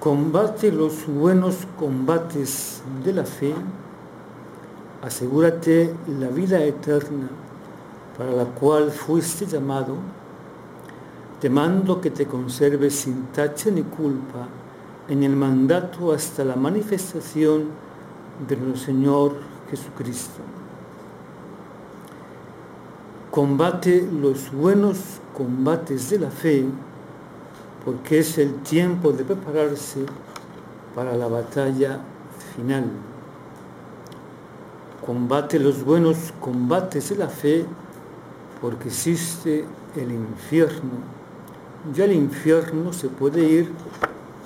combate los buenos combates de la fe, asegúrate la vida eterna para la cual fuiste llamado, te mando que te conserves sin tacha ni culpa en el mandato hasta la manifestación de nuestro Señor Jesucristo. Combate los buenos combates de la fe, porque es el tiempo de prepararse para la batalla final. Combate los buenos combates de la fe, porque existe el infierno. Ya el infierno se puede ir,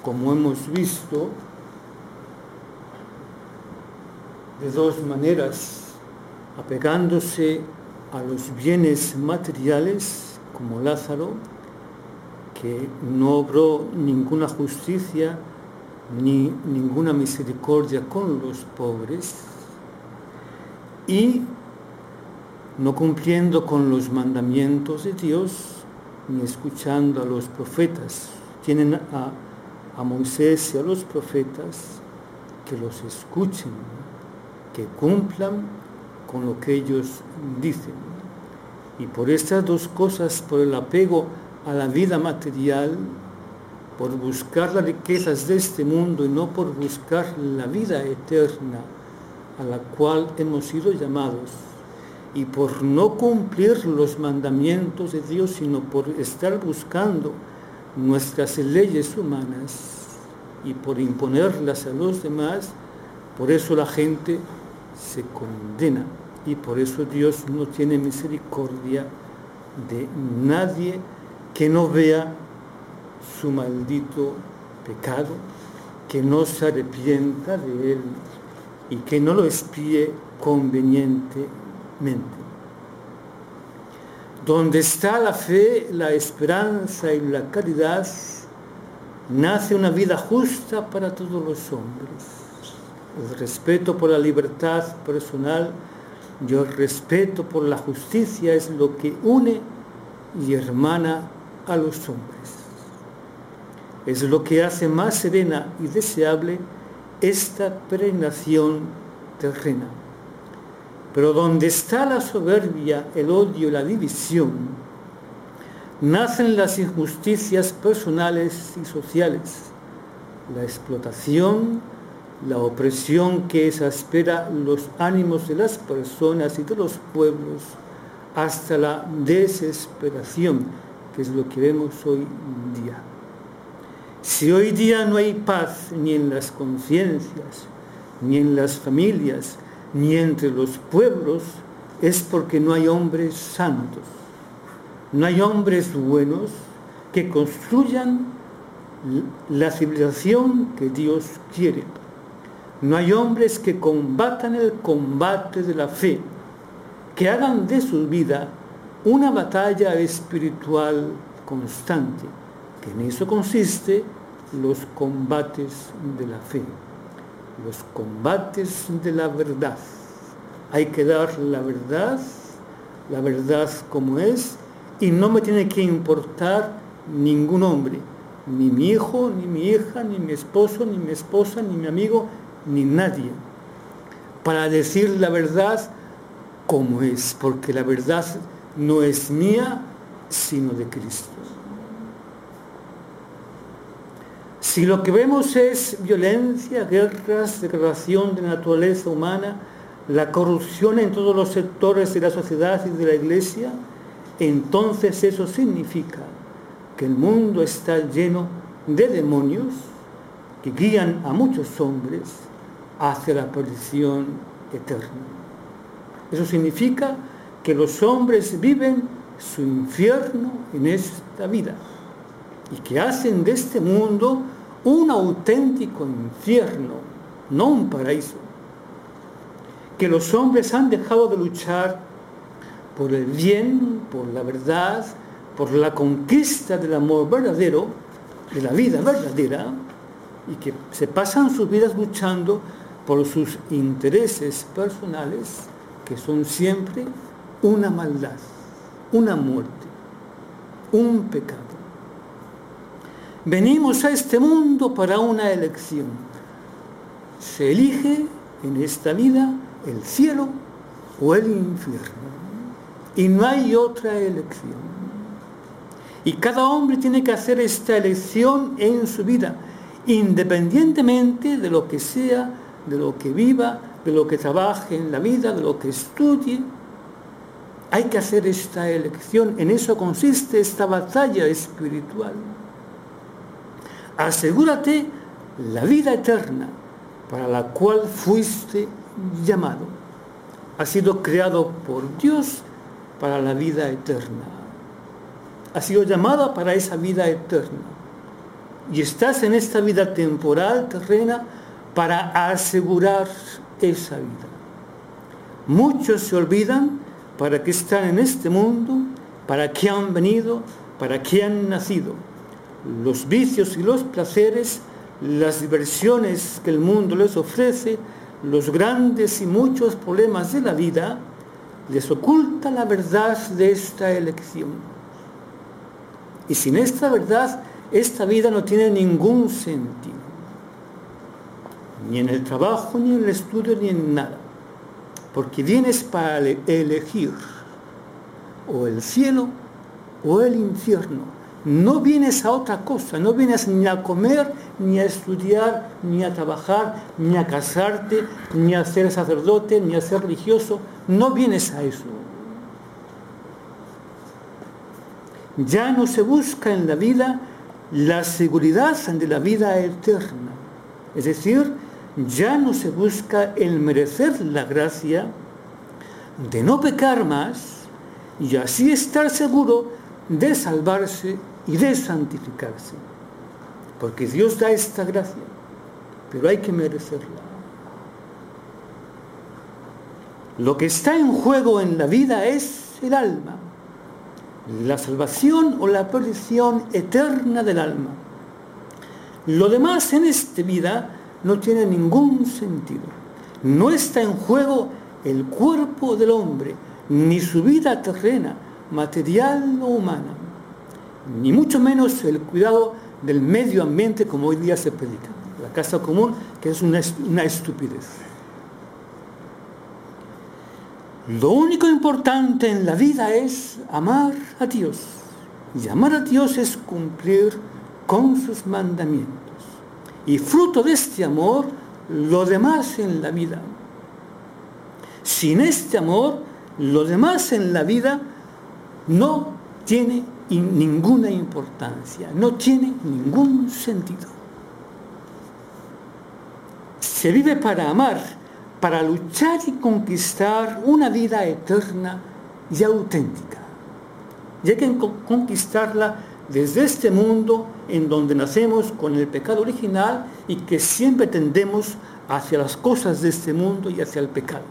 como hemos visto, de dos maneras, apegándose a los bienes materiales, como Lázaro, que no obró ninguna justicia ni ninguna misericordia con los pobres, y no cumpliendo con los mandamientos de Dios, ni escuchando a los profetas. Tienen a, a Moisés y a los profetas que los escuchen, que cumplan con lo que ellos dicen. Y por estas dos cosas, por el apego a la vida material, por buscar las riquezas de este mundo y no por buscar la vida eterna a la cual hemos sido llamados, y por no cumplir los mandamientos de Dios, sino por estar buscando nuestras leyes humanas y por imponerlas a los demás, por eso la gente se condena. Y por eso Dios no tiene misericordia de nadie que no vea su maldito pecado, que no se arrepienta de él y que no lo espíe convenientemente. Donde está la fe, la esperanza y la caridad, nace una vida justa para todos los hombres. El respeto por la libertad personal y el respeto por la justicia es lo que une y hermana a los hombres. Es lo que hace más serena y deseable esta peregrinación terrena. Pero donde está la soberbia, el odio y la división, nacen las injusticias personales y sociales, la explotación, la opresión que exaspera los ánimos de las personas y de los pueblos hasta la desesperación, que es lo que vemos hoy día. Si hoy día no hay paz ni en las conciencias, ni en las familias, ni entre los pueblos, es porque no hay hombres santos, no hay hombres buenos que construyan la civilización que Dios quiere. No hay hombres que combatan el combate de la fe, que hagan de su vida una batalla espiritual constante, que en eso consiste los combates de la fe, los combates de la verdad. Hay que dar la verdad, la verdad como es, y no me tiene que importar ningún hombre, ni mi hijo, ni mi hija, ni mi esposo, ni mi esposa, ni mi amigo, ni nadie, para decir la verdad como es, porque la verdad no es mía, sino de Cristo. Si lo que vemos es violencia, guerras, degradación de naturaleza humana, la corrupción en todos los sectores de la sociedad y de la iglesia, entonces eso significa que el mundo está lleno de demonios que guían a muchos hombres hacia la perdición eterna. Eso significa que los hombres viven su infierno en esta vida y que hacen de este mundo un auténtico infierno, no un paraíso. Que los hombres han dejado de luchar por el bien, por la verdad, por la conquista del amor verdadero, de la vida verdadera, y que se pasan sus vidas luchando por sus intereses personales, que son siempre una maldad, una muerte, un pecado. Venimos a este mundo para una elección. Se elige en esta vida el cielo o el infierno. Y no hay otra elección. Y cada hombre tiene que hacer esta elección en su vida, independientemente de lo que sea, de lo que viva, de lo que trabaje en la vida, de lo que estudie. Hay que hacer esta elección. En eso consiste esta batalla espiritual. Asegúrate la vida eterna para la cual fuiste llamado. Ha sido creado por Dios para la vida eterna. Ha sido llamado para esa vida eterna. Y estás en esta vida temporal, terrena, para asegurar esa vida. Muchos se olvidan para qué están en este mundo, para qué han venido, para qué han nacido los vicios y los placeres, las diversiones que el mundo les ofrece, los grandes y muchos problemas de la vida, les oculta la verdad de esta elección. Y sin esta verdad, esta vida no tiene ningún sentido. Ni en el trabajo, ni en el estudio, ni en nada. Porque vienes para elegir o el cielo o el infierno no vienes a otra cosa, no vienes ni a comer, ni a estudiar, ni a trabajar, ni a casarte, ni a ser sacerdote, ni a ser religioso, no vienes a eso. Ya no se busca en la vida la seguridad de la vida eterna. Es decir, ya no se busca el merecer la gracia de no pecar más y así estar seguro de salvarse y de santificarse. Porque Dios da esta gracia, pero hay que merecerla. Lo que está en juego en la vida es el alma, la salvación o la perdición eterna del alma. Lo demás en esta vida no tiene ningún sentido. No está en juego el cuerpo del hombre, ni su vida terrena, material o humana ni mucho menos el cuidado del medio ambiente como hoy día se predica. La casa común, que es una, estupidez. Lo único importante en la vida es amar a Dios. Y amar a Dios es cumplir con sus mandamientos. Y fruto de este amor, lo demás en la vida. Sin este amor, lo demás en la vida no tiene ninguna importancia, no tiene ningún sentido. Se vive para amar, para luchar y conquistar una vida eterna y auténtica. Y hay que conquistarla desde este mundo en donde nacemos con el pecado original y que siempre tendemos hacia las cosas de este mundo y hacia el pecado.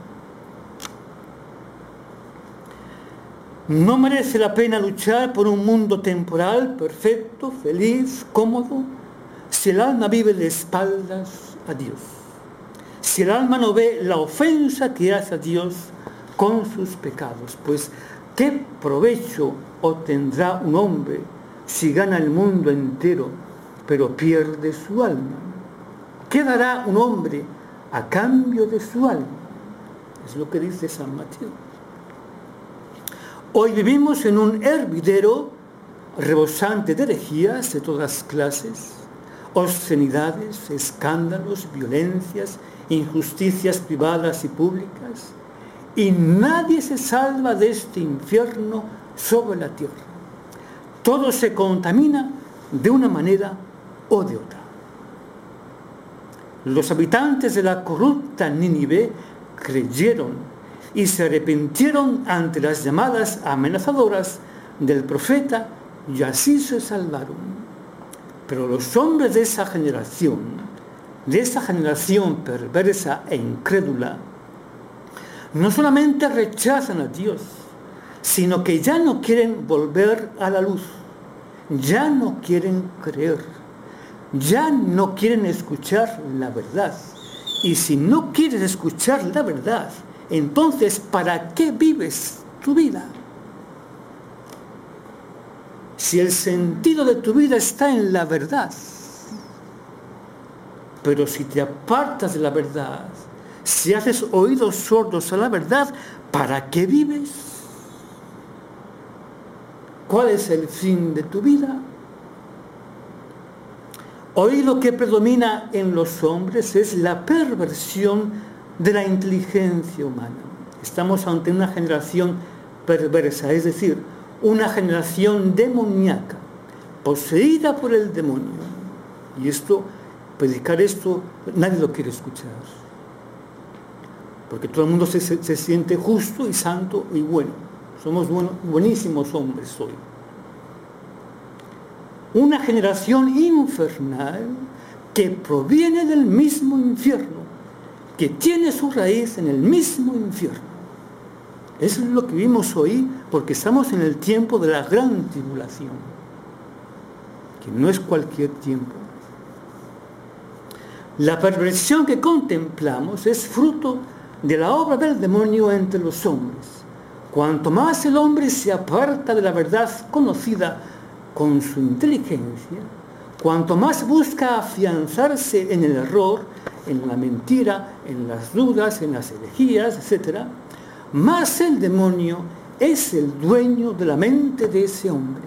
No merece la pena luchar por un mundo temporal, perfecto, feliz, cómodo, si el alma vive de espaldas a Dios. Si el alma no ve la ofensa que hace a Dios con sus pecados. Pues, ¿qué provecho obtendrá un hombre si gana el mundo entero, pero pierde su alma? ¿Qué dará un hombre a cambio de su alma? Es lo que dice San Mateo. Hoy vivimos en un hervidero rebosante de herejías de todas clases, obscenidades, escándalos, violencias, injusticias privadas y públicas, y nadie se salva de este infierno sobre la tierra. Todo se contamina de una manera o de otra. Los habitantes de la corrupta Nínive creyeron y se arrepintieron ante las llamadas amenazadoras del profeta y así se salvaron. Pero los hombres de esa generación, de esa generación perversa e incrédula, no solamente rechazan a Dios, sino que ya no quieren volver a la luz, ya no quieren creer, ya no quieren escuchar la verdad. Y si no quieres escuchar la verdad, entonces, ¿para qué vives tu vida? si el sentido de tu vida está en la verdad. Pero si te apartas de la verdad, si haces oídos sordos a la verdad, ¿para qué vives? ¿Cuál es el fin de tu vida? Hoy lo que predomina en los hombres es la perversión de la inteligencia humana. Estamos ante una generación perversa, es decir, una generación demoníaca, poseída por el demonio. Y esto, predicar esto, nadie lo quiere escuchar. Porque todo el mundo se, siente justo y santo y bueno. Somos buenísimos hombres hoy. Una generación infernal que proviene del mismo infierno, que tiene su raíz en el mismo infierno. Eso es lo que vimos hoy porque estamos en el tiempo de la gran tribulación, que no es cualquier tiempo. La perversión que contemplamos es fruto de la obra del demonio entre los hombres. Cuanto más el hombre se aparta de la verdad conocida con su inteligencia, cuanto más busca afianzarse en el error, en la mentira, en las dudas, en las herejías, etc., más el demonio es el dueño de la mente de ese hombre.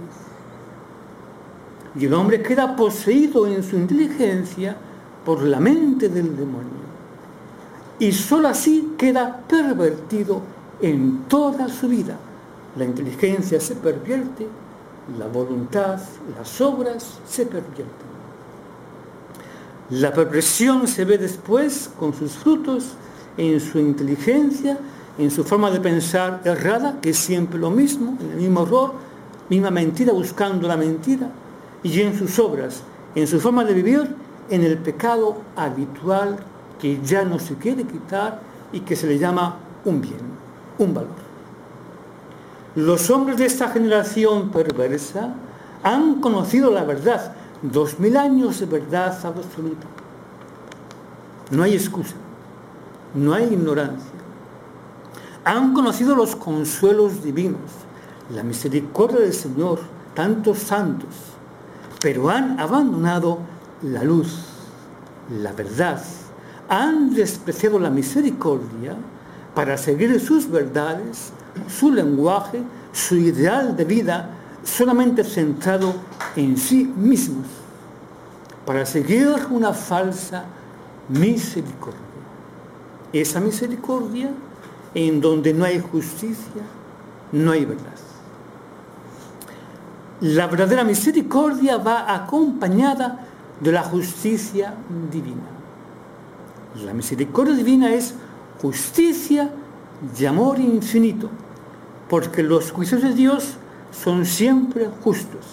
Y el hombre queda poseído en su inteligencia por la mente del demonio. Y sólo así queda pervertido en toda su vida. La inteligencia se pervierte, la voluntad, las obras se pervierten. La perversión se ve después con sus frutos en su inteligencia en su forma de pensar errada, que es siempre lo mismo, en el mismo error, misma mentira buscando la mentira, y en sus obras, en su forma de vivir, en el pecado habitual que ya no se quiere quitar y que se le llama un bien, un valor. Los hombres de esta generación perversa han conocido la verdad, dos mil años de verdad absoluta. No hay excusa, no hay ignorancia han conocido los consuelos divinos, la misericordia del Señor, tantos santos, pero han abandonado la luz, la verdad, han despreciado la misericordia para seguir sus verdades, su lenguaje, su ideal de vida solamente centrado en sí mismos, para seguir una falsa misericordia. Esa misericordia en donde no hay justicia, no hay verdad. La verdadera misericordia va acompañada de la justicia divina. La misericordia divina es justicia y amor infinito, porque los juicios de Dios son siempre justos.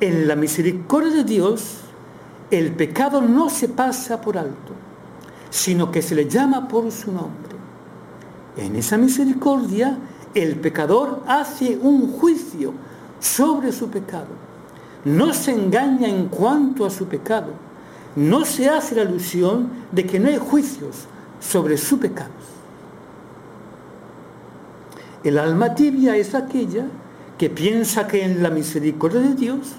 En la misericordia de Dios, el pecado no se pasa por alto, sino que se le llama por su nombre. En esa misericordia, el pecador hace un juicio sobre su pecado. No se engaña en cuanto a su pecado. No se hace la ilusión de que no hay juicios sobre su pecado. El alma tibia es aquella que piensa que en la misericordia de Dios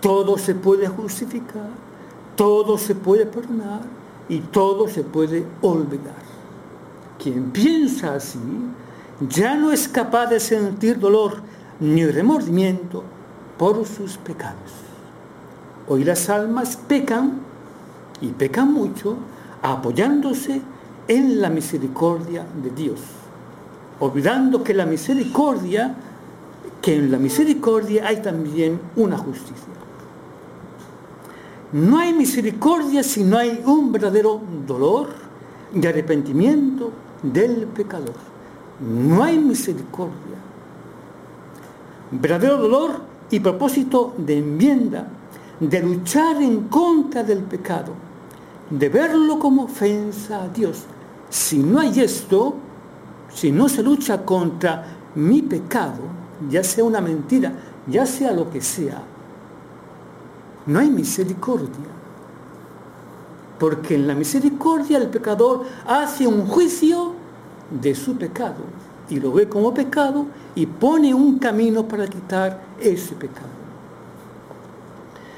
todo se puede justificar, todo se puede perdonar y todo se puede olvidar. Quien piensa así ya no es capaz de sentir dolor ni remordimiento por sus pecados. Hoy las almas pecan y pecan mucho apoyándose la misericordia de Dios, olvidando que la misericordia, que en la misericordia hay también una justicia. No hay misericordia si no hay un verdadero dolor y arrepentimiento del pecador. No hay misericordia. Verdadero dolor y propósito de enmienda, de luchar en contra del pecado, de verlo como ofensa a Dios. Si no hay esto, si no se lucha contra mi pecado, ya sea una mentira, ya sea lo que sea, no hay misericordia porque en la misericordia el pecador hace un juicio de su pecado y lo ve como pecado y pone un camino para quitar ese pecado.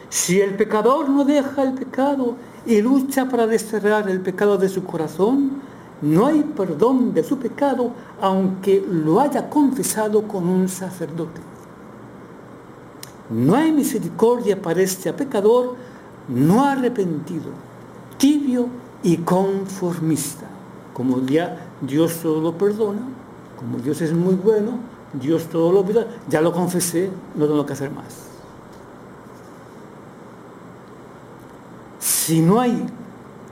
Si el pecador no deja el pecado y lucha para desterrar el pecado de su corazón, no hay perdón de su pecado aunque lo haya confesado con un sacerdote. No hay misericordia para este pecador no arrepentido, tibio y conformista. Como ya Dios todo lo perdona, como Dios es muy bueno, Dios todo lo olvida, ya lo confesé, no tengo que hacer más. Si no hay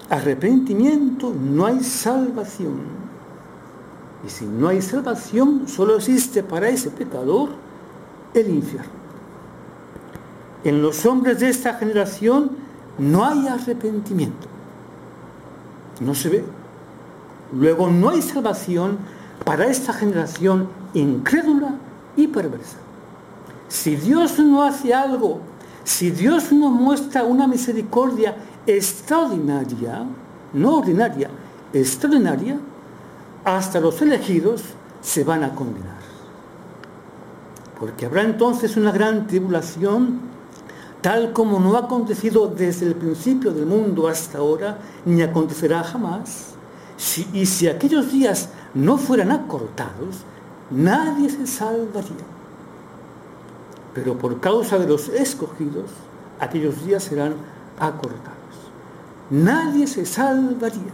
arrepentimiento, no hay salvación. Y si no hay salvación, solo existe para ese pecador el infierno. En los hombres de esta generación no hay arrepentimiento. No se ve. Luego no hay salvación para esta generación incrédula y perversa. Si Dios no hace algo, si Dios no muestra una misericordia extraordinaria, no ordinaria, extraordinaria, hasta los elegidos se van a condenar. Porque habrá entonces una gran tribulación tal como no ha acontecido desde el principio del mundo hasta ahora, ni acontecerá jamás. y si aquellos días no fueran acortados, nadie se salvaría. Pero por causa de los escogidos, aquellos días serán acortados. Nadie se salvaría.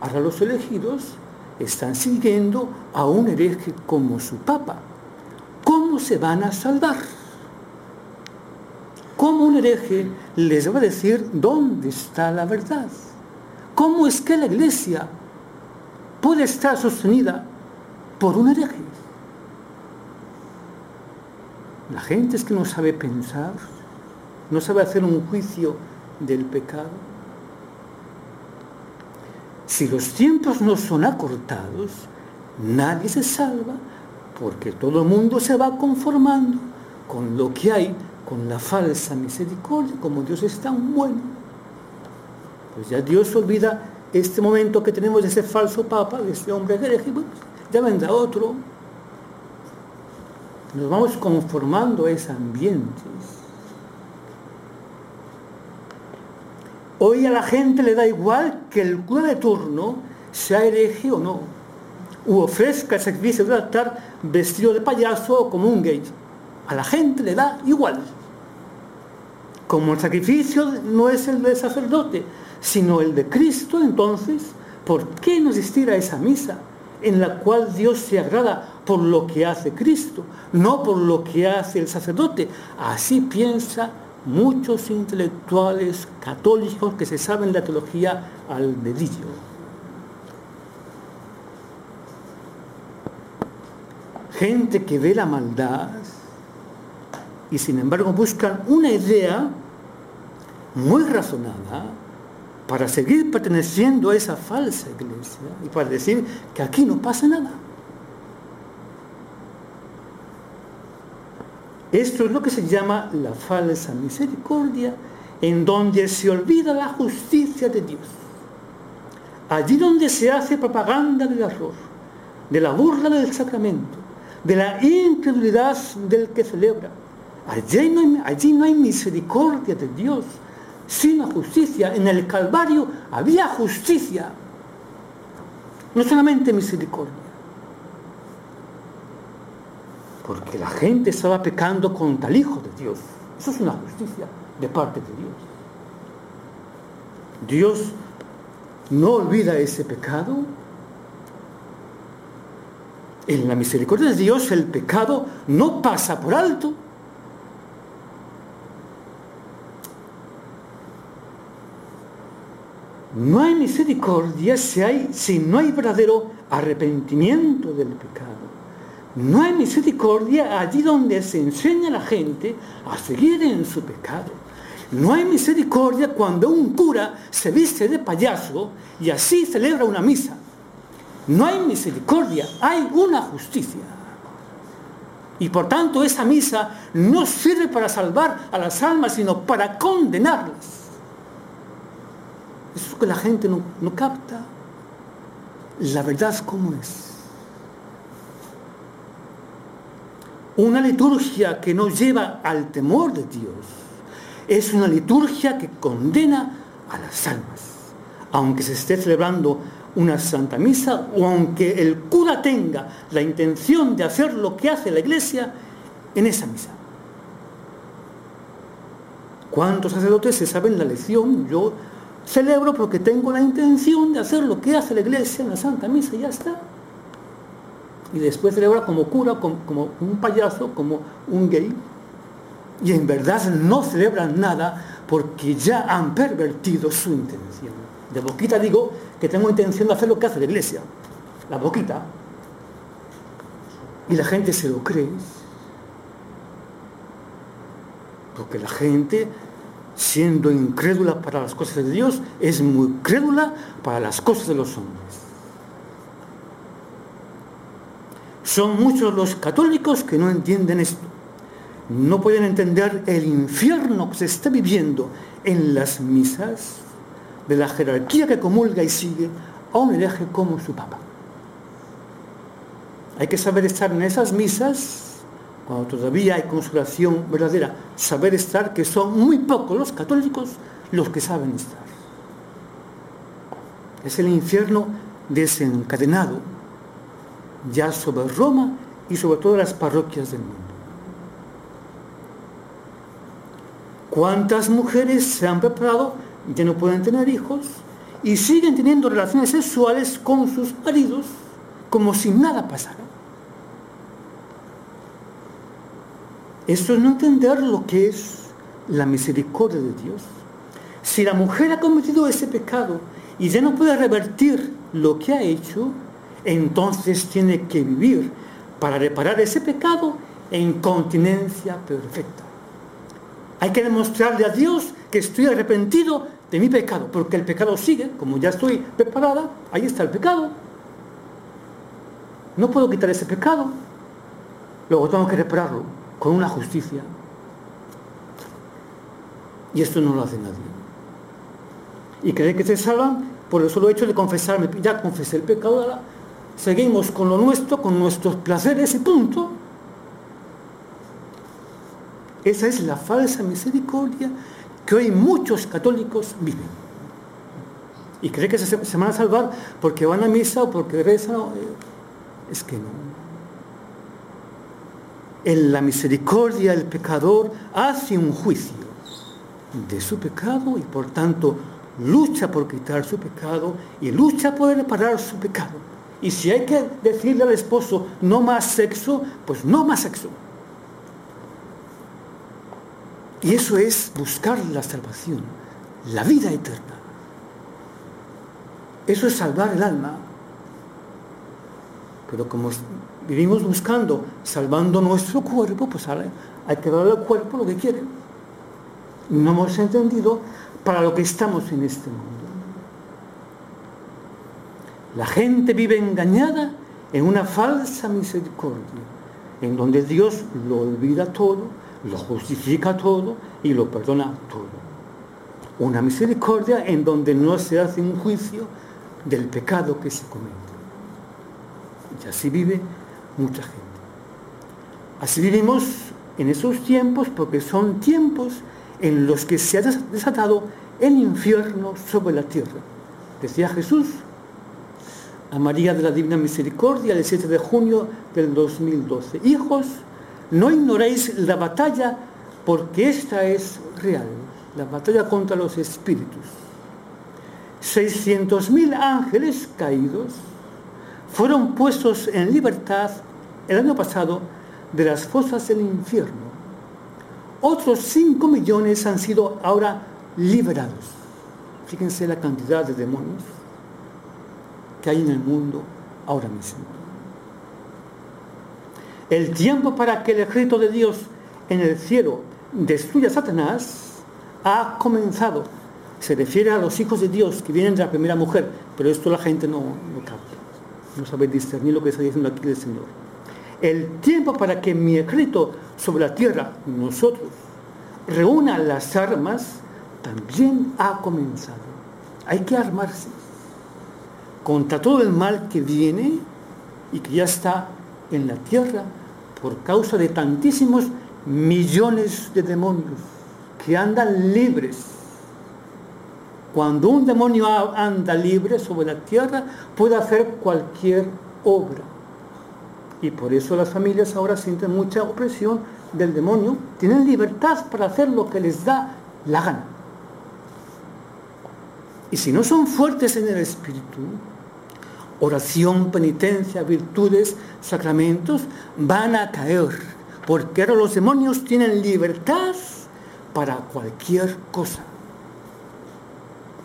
Ahora los elegidos están siguiendo a un hereje como su papa. ¿Cómo se van a salvar? ¿Cómo un hereje les va a decir dónde está la verdad? ¿Cómo es que la iglesia puede estar sostenida por un hereje? La gente es que no sabe pensar, no sabe hacer un juicio del pecado. Si los tiempos no son acortados, nadie se salva porque todo el mundo se va conformando con lo que hay con la falsa misericordia, como Dios es tan bueno. Pues ya Dios olvida este momento que tenemos de ese falso papa, de este hombre hereje, ya vendrá otro. Nos vamos conformando a ese ambiente. Hoy a la gente le da igual que el cura de turno sea hereje o no, u ofrezca el sacrificio de altar vestido de payaso o como un gay. A la gente le da igual. Como el sacrificio no es el del sacerdote, sino el de Cristo, entonces, ¿por qué no asistir a esa misa en la cual Dios se agrada por lo que hace Cristo, no por lo que hace el sacerdote? Así piensa muchos intelectuales católicos que se saben la teología al dedillo. Gente que ve la maldad y sin embargo buscan una idea muy razonada para seguir perteneciendo a esa falsa iglesia y para decir que aquí no pasa nada. Esto es lo que se llama la falsa misericordia, en donde se olvida la justicia de Dios. Allí donde se hace propaganda del error, de la burla del sacramento, de la incredulidad del que celebra, Allí no, hay, allí no hay misericordia de Dios, sino justicia. En el Calvario había justicia, no solamente misericordia. Porque la gente estaba pecando contra el Hijo de Dios. Eso es una justicia de parte de Dios. Dios no olvida ese pecado. En la misericordia de Dios el pecado no pasa por alto. No hay misericordia si, si no hay verdadero arrepentimiento del pecado. No hay misericordia allí donde se enseña a la gente a seguir en su pecado. No hay misericordia cuando un cura se viste de payaso y así celebra una misa. No hay misericordia, hay una justicia. Y por tanto esa misa no sirve para salvar a las almas, sino para condenarlas. Eso es que la gente no, capta la verdad como es. Una liturgia que no lleva al temor de Dios. Es una liturgia que condena a las almas. Aunque se esté celebrando una santa misa o aunque el cura tenga la intención de hacer lo que hace la iglesia en esa misa. ¿Cuántos sacerdotes se saben la lección? Yo celebro porque tengo la intención de hacer lo que hace la iglesia en la Santa Misa y ya está. Y después celebra como cura, como, un payaso, como un gay. Y en verdad no celebran nada porque ya han pervertido su intención. De boquita digo que tengo intención de hacer lo que hace la iglesia. La boquita. Y la gente se lo cree. Porque la gente siendo incrédula para las cosas de Dios, es muy crédula para las cosas de los hombres. Son muchos los católicos que no entienden esto. No pueden entender el infierno que se está viviendo en las misas de la jerarquía que comulga y sigue a un hereje como su papa. Hay que saber estar en esas misas cuando todavía hay consolación verdadera, saber estar, que son muy pocos los católicos los que saben estar. Es el infierno desencadenado ya sobre Roma y sobre todas las parroquias del mundo. ¿Cuántas mujeres se han preparado ya no pueden tener hijos y siguen teniendo relaciones sexuales con sus maridos como si nada pasara? Eso es no entender lo que es la misericordia de Dios. Si la mujer ha cometido ese pecado y ya no puede revertir lo que ha hecho, entonces tiene que vivir para reparar ese pecado en continencia perfecta. Hay que demostrarle a Dios que estoy arrepentido de mi pecado, porque el pecado sigue, como ya estoy preparada, ahí está el pecado. No puedo quitar ese pecado, luego tengo que repararlo con una justicia. Y esto no lo hace nadie. Y creen que se salvan por el solo hecho de confesarme. Ya confesé el pecado, seguimos con lo nuestro, con nuestros placeres y punto. Esa es la falsa misericordia que hoy muchos católicos viven. Y creen que se, van a salvar porque van a misa o porque rezan. Es que no en la misericordia el pecador hace un juicio de su pecado y por tanto lucha por quitar su pecado y lucha por reparar su pecado. Y si hay que decirle al esposo no más sexo, pues no más sexo. Y eso es buscar la salvación, la vida eterna. Eso es salvar el alma. Pero como vivimos buscando, salvando nuestro cuerpo, pues ahora hay que darle al cuerpo lo que quiere. No hemos entendido para lo que estamos en este mundo. La gente vive engañada en una falsa misericordia, en donde Dios lo olvida todo, lo justifica todo y lo perdona todo. Una misericordia en donde no se hace un juicio del pecado que se comete. Y así vive mucha gente. Así vivimos en esos tiempos porque son tiempos en los que se ha desatado el infierno sobre la tierra. Decía Jesús a María de la Divina Misericordia el 7 de junio del 2012. Hijos, no ignoréis la batalla porque esta es real, la batalla contra los espíritus. 600.000 ángeles caídos fueron puestos en libertad el año pasado de las fosas del infierno. Otros 5 millones han sido ahora liberados. Fíjense la cantidad de demonios que hay en el mundo ahora mismo. El tiempo para que el ejército de Dios en el cielo destruya a Satanás ha comenzado. Se refiere a los hijos de Dios que vienen de la primera mujer, pero esto la gente no, no capta. No sabe discernir lo que está diciendo aquí el Señor. El tiempo para que mi ejército sobre la tierra, nosotros, reúna las armas, también ha comenzado. Hay que armarse contra todo el mal que viene y que ya está en la tierra por causa de tantísimos millones de demonios que andan libres. Cuando un demonio anda libre sobre la tierra, puede hacer cualquier obra. Y por eso las familias ahora sienten mucha opresión del demonio. Tienen libertad para hacer lo que les da la gana. Y si no son fuertes en el espíritu, oración, penitencia, virtudes, sacramentos, van a caer. Porque ahora los demonios tienen libertad para cualquier cosa.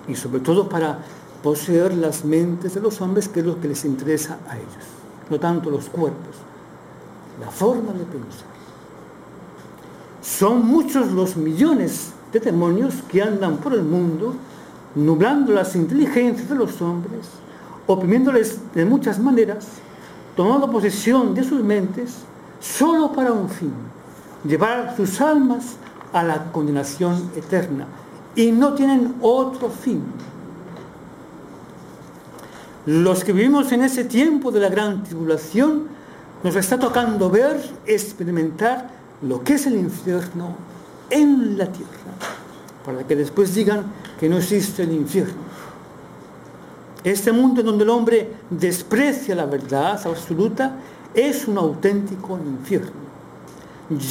Y sobre todo para poseer las mentes de los hombres, que es lo que les interesa a ellos. No tanto los cuerpos, la forma de pensar. Son muchos los millones de demonios que andan por el mundo, nublando las inteligencias de los hombres, oprimiéndoles de muchas maneras, tomando posesión de sus mentes, solo para un fin, llevar sus almas a la condenación eterna. Y no tienen otro fin. Los que vivimos en ese tiempo de la gran tribulación, nos está tocando ver, experimentar lo que es el infierno en la tierra, para que después digan que no existe el infierno. Este mundo en donde el hombre desprecia la verdad absoluta es un auténtico infierno.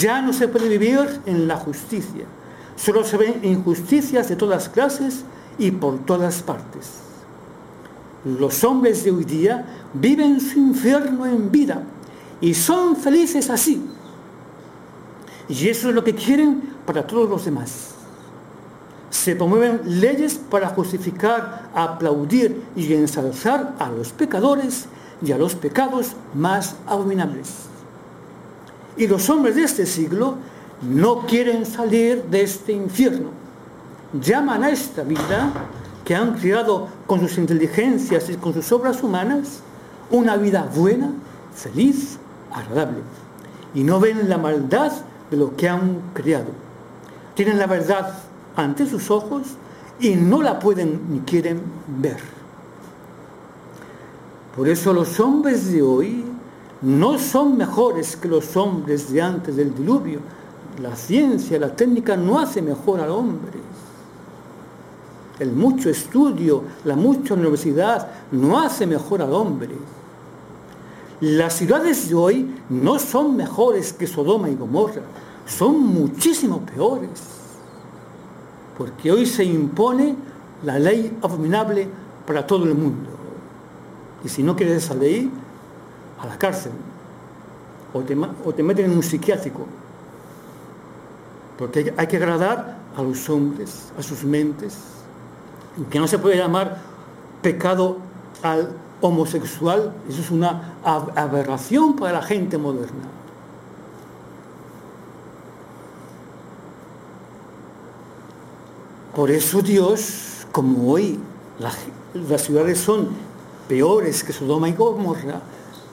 Ya no se puede vivir en la justicia. Solo se ven injusticias de todas clases y por todas partes. Los hombres de hoy día viven su infierno en vida y son felices así. Y eso es lo que quieren para todos los demás se promueven leyes para justificar, aplaudir y ensalzar a los pecadores y a los pecados más abominables. Y los hombres de este siglo no quieren salir de este infierno. Llaman a esta vida que han creado con sus inteligencias y con sus obras humanas una vida buena, feliz, agradable. Y no ven la maldad de lo que han creado. Tienen la verdad ante sus ojos y no la pueden ni quieren ver. Por eso los hombres de hoy no son mejores que los hombres de antes del diluvio. La ciencia, la técnica no hace mejor al hombre. El mucho estudio, la mucha universidad no hace mejor al hombre. Las ciudades de hoy no son mejores que Sodoma y Gomorra, son muchísimo peores porque hoy se impone la ley abominable para todo el mundo. Y si no quieres esa ley, a la cárcel. O te, meten en un psiquiátrico. Porque hay que agradar a los hombres, a sus mentes. Que no se puede llamar pecado al homosexual. Eso es una aberración para la gente moderna. Por eso Dios, como hoy las, ciudades son peores que Sodoma y Gomorra,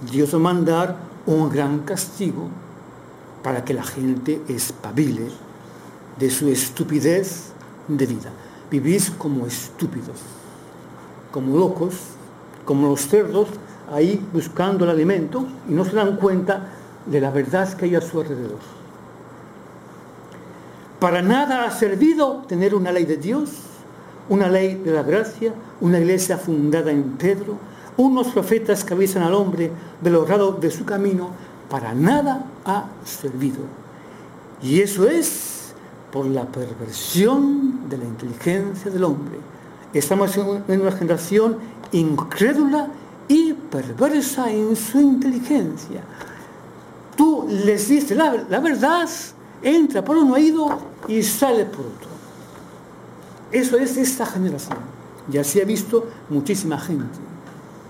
Dios va a mandar un gran castigo para que la gente espabile de su estupidez de vida. Vivís como estúpidos, como locos, como los cerdos ahí buscando el alimento y no se dan cuenta de la verdad que hay a su alrededor. Para nada ha servido tener una ley de Dios, una ley de la gracia, una iglesia fundada en Pedro, unos profetas que avisan al hombre de lo raro de su camino, para nada ha servido. Y eso es por la perversión de la inteligencia del hombre. Estamos en una generación incrédula y perversa en su inteligencia. Tú les dices la, la verdad entra por un oído y sale por otro. Eso es esta generación. Y así ha visto muchísima gente,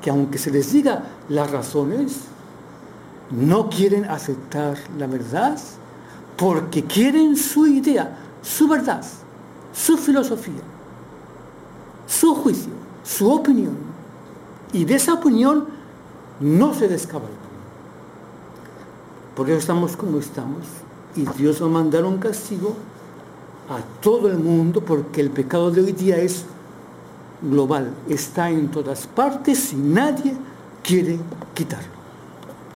que aunque se les diga las razones, no quieren aceptar la verdad porque quieren su idea, su verdad, su filosofía, su juicio, su opinión. Y de esa opinión no se descabalgan. Por eso estamos como estamos y Dios va a mandar un castigo a todo el mundo porque el pecado de hoy día es global, está en todas partes y nadie quiere quitarlo.